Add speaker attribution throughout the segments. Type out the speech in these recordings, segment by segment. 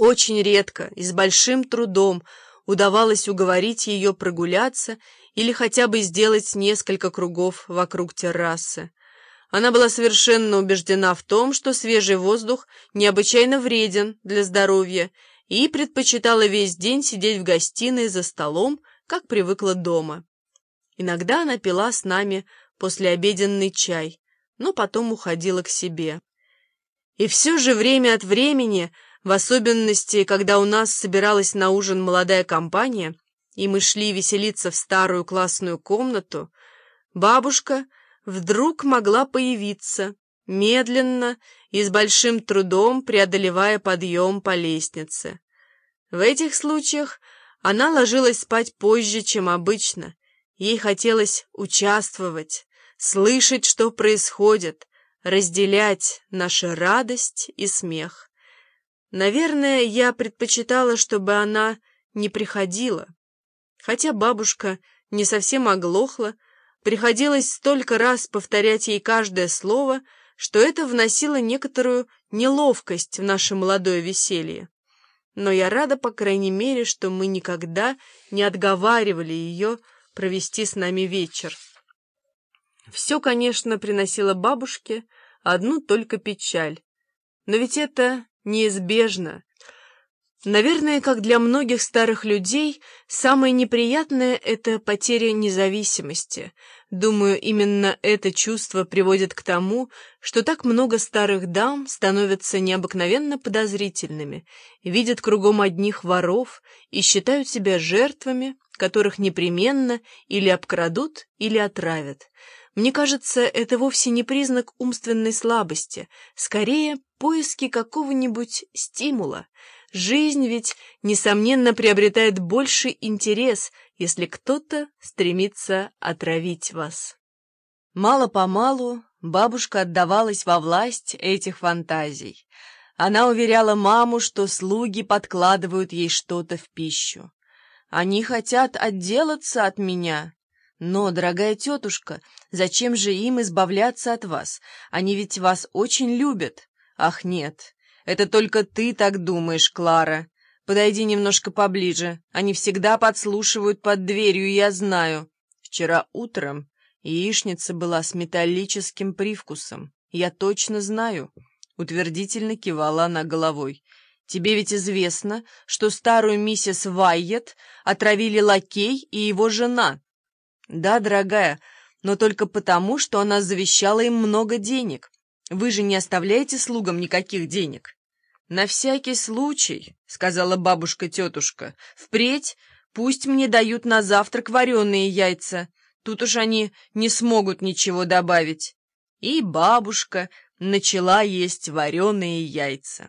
Speaker 1: Очень редко и с большим трудом удавалось уговорить ее прогуляться или хотя бы сделать несколько кругов вокруг террасы. Она была совершенно убеждена в том, что свежий воздух необычайно вреден для здоровья, и предпочитала весь день сидеть в гостиной за столом, как привыкла дома. Иногда она пила с нами послеобеденный чай, но потом уходила к себе. И все же время от времени в особенности, когда у нас собиралась на ужин молодая компания, и мы шли веселиться в старую классную комнату, бабушка вдруг могла появиться, медленно и с большим трудом преодолевая подъем по лестнице. В этих случаях она ложилась спать позже, чем обычно. Ей хотелось участвовать, слышать, что происходит, разделять нашу радость и смех. Наверное, я предпочитала, чтобы она не приходила. Хотя бабушка не совсем оглохла, приходилось столько раз повторять ей каждое слово, что это вносило некоторую неловкость в наше молодое веселье. Но я рада, по крайней мере, что мы никогда не отговаривали ее провести с нами вечер. Все, конечно, приносило бабушке одну только печаль. Но ведь это неизбежно. Наверное, как для многих старых людей, самое неприятное — это потеря независимости. Думаю, именно это чувство приводит к тому, что так много старых дам становятся необыкновенно подозрительными, видят кругом одних воров и считают себя жертвами, которых непременно или обкрадут, или отравят. Мне кажется, это вовсе не признак умственной слабости, скорее поиски какого-нибудь стимула. Жизнь ведь, несомненно, приобретает больший интерес, если кто-то стремится отравить вас. Мало-помалу бабушка отдавалась во власть этих фантазий. Она уверяла маму, что слуги подкладывают ей что-то в пищу. «Они хотят отделаться от меня», «Но, дорогая тетушка, зачем же им избавляться от вас? Они ведь вас очень любят». «Ах, нет, это только ты так думаешь, Клара. Подойди немножко поближе. Они всегда подслушивают под дверью, я знаю. Вчера утром яичница была с металлическим привкусом. Я точно знаю». Утвердительно кивала она головой. «Тебе ведь известно, что старую миссис Вайет отравили лакей и его жена». «Да, дорогая, но только потому, что она завещала им много денег. Вы же не оставляете слугам никаких денег». «На всякий случай», — сказала бабушка-тетушка, — «впредь пусть мне дают на завтрак вареные яйца. Тут уж они не смогут ничего добавить». И бабушка начала есть вареные яйца.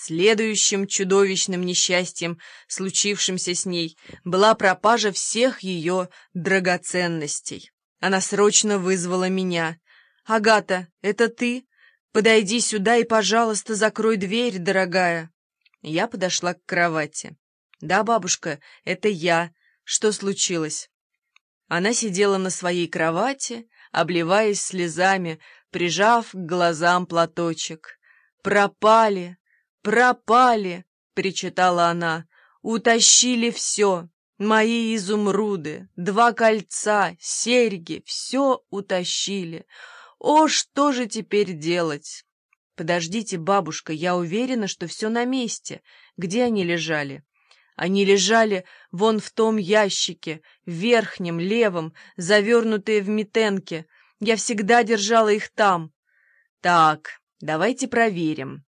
Speaker 1: Следующим чудовищным несчастьем, случившимся с ней, была пропажа всех ее драгоценностей. Она срочно вызвала меня. «Агата, это ты? Подойди сюда и, пожалуйста, закрой дверь, дорогая». Я подошла к кровати. «Да, бабушка, это я. Что случилось?» Она сидела на своей кровати, обливаясь слезами, прижав к глазам платочек. «Пропали! «Пропали!» — причитала она. «Утащили все! Мои изумруды, два кольца, серьги — все утащили! О, что же теперь делать?» «Подождите, бабушка, я уверена, что все на месте. Где они лежали?» Они лежали вон в том ящике, верхнем, левом, завернутые в метенке. Я всегда держала их там. Так, давайте проверим.